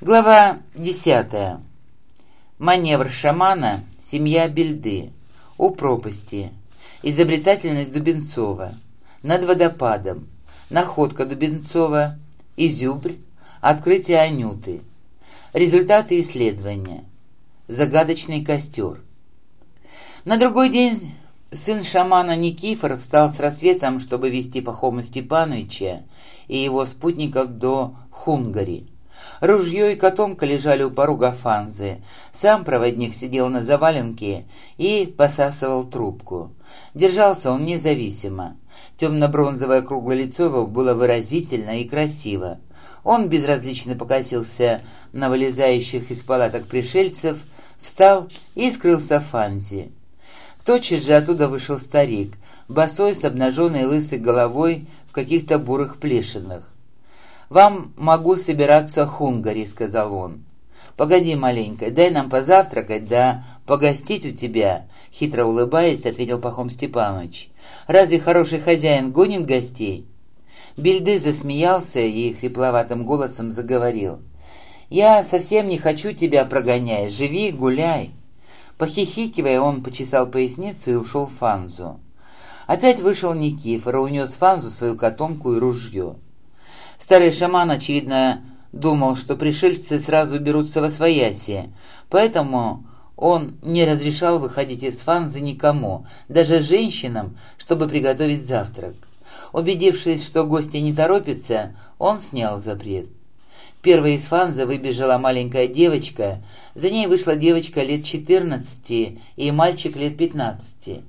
Глава десятая. Маневр шамана, семья Бельды, у пропасти, изобретательность Дубенцова, над водопадом, находка Дубенцова, изюбрь, открытие Анюты, результаты исследования, загадочный костер. На другой день сын шамана Никифор встал с рассветом, чтобы вести Пахома Степановича и его спутников до Хунгари. Ружье и котомка лежали у порога Фанзы. Сам проводник сидел на заваленке и посасывал трубку. Держался он независимо. Темно-бронзовое круглое лицо его было выразительно и красиво. Он безразлично покосился на вылезающих из палаток пришельцев, встал и скрылся в Фанзе. Тотчас же оттуда вышел старик, босой с обнаженной лысой головой в каких-то бурых плешинах. «Вам могу собираться хунгари», — сказал он. «Погоди маленько, дай нам позавтракать, да погостить у тебя», — хитро улыбаясь, ответил Пахом Степанович. «Разве хороший хозяин гонит гостей?» Бельды засмеялся и хрипловатым голосом заговорил. «Я совсем не хочу тебя прогонять, живи, гуляй». Похихикивая, он почесал поясницу и ушел в Фанзу. Опять вышел Никифор и унес Фанзу свою котомку и ружье. Старый шаман, очевидно, думал, что пришельцы сразу берутся во свояси, поэтому он не разрешал выходить из фанзы никому, даже женщинам, чтобы приготовить завтрак. Убедившись, что гости не торопятся, он снял запрет. Первой из фанзы выбежала маленькая девочка, за ней вышла девочка лет 14 и мальчик лет 15.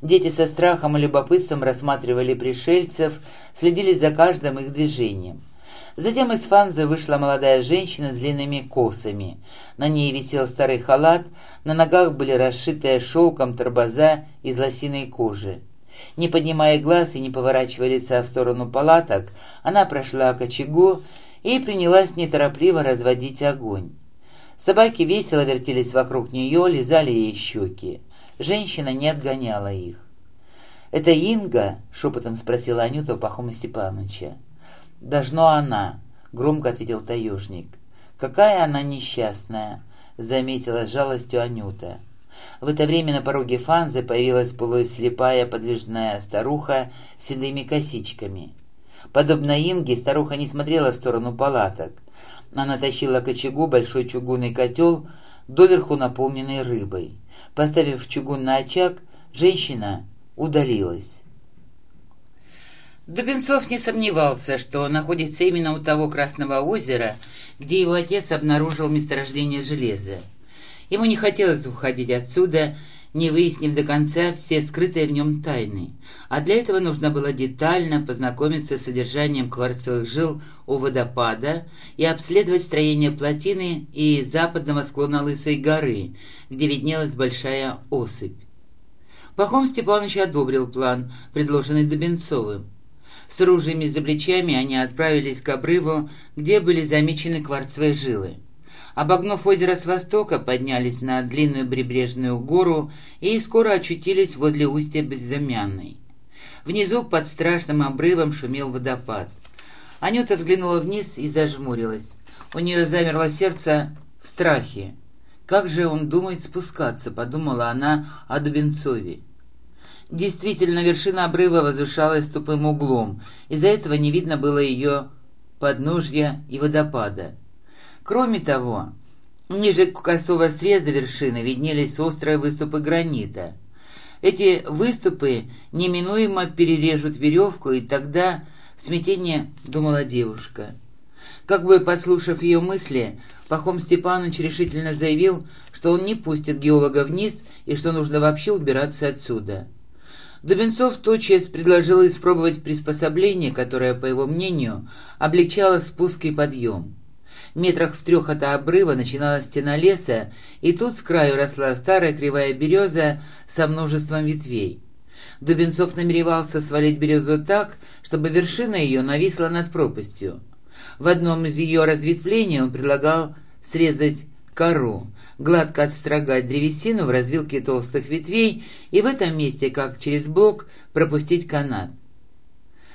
Дети со страхом и любопытством рассматривали пришельцев, следили за каждым их движением. Затем из фанзы вышла молодая женщина с длинными косами. На ней висел старый халат, на ногах были расшитые шелком торбоза из лосиной кожи. Не поднимая глаз и не поворачивая лица в сторону палаток, она прошла к очагу и принялась неторопливо разводить огонь. Собаки весело вертелись вокруг нее, лизали ей щеки. Женщина не отгоняла их. «Это Инга?» — шепотом спросила Анюта у Пахома Степановича. «Должно она», — громко ответил таежник. «Какая она несчастная!» — заметила с жалостью Анюта. В это время на пороге Фанзы появилась полуслепая подвижная старуха с седыми косичками. Подобно Инге, старуха не смотрела в сторону палаток. Она тащила к очагу большой чугунный котел, доверху наполненный рыбой. Поставив чугун на очаг, женщина удалилась. Дубенцов не сомневался, что находится именно у того Красного озера, где его отец обнаружил месторождение железа. Ему не хотелось уходить отсюда, не выяснив до конца все скрытые в нем тайны, а для этого нужно было детально познакомиться с содержанием кварцевых жил у водопада и обследовать строение плотины и западного склона Лысой горы, где виднелась большая осыпь. Пахом Степанович одобрил план, предложенный Дубенцовым. С ружьями за плечами они отправились к обрыву, где были замечены кварцевые жилы. Обогнув озеро с востока, поднялись на длинную прибрежную гору и скоро очутились возле устья Безымянной. Внизу под страшным обрывом шумел водопад. Анюта взглянула вниз и зажмурилась. У нее замерло сердце в страхе. «Как же он думает спускаться?» — подумала она о Дубенцове. Действительно, вершина обрыва возвышалась тупым углом, из-за этого не видно было ее подножья и водопада. Кроме того, ниже косого среза вершины виднелись острые выступы гранита. Эти выступы неминуемо перережут веревку, и тогда в смятении думала девушка. Как бы подслушав ее мысли, Пахом Степанович решительно заявил, что он не пустит геолога вниз и что нужно вообще убираться отсюда. Дубенцов тотчас предложил испробовать приспособление, которое, по его мнению, облегчало спуск и подъем. Метрах в трех от обрыва начиналась стена леса, и тут с краю росла старая кривая береза со множеством ветвей. Дубенцов намеревался свалить березу так, чтобы вершина ее нависла над пропастью. В одном из ее разветвлений он предлагал срезать кору, гладко отстрогать древесину в развилке толстых ветвей и в этом месте, как через блок, пропустить канат.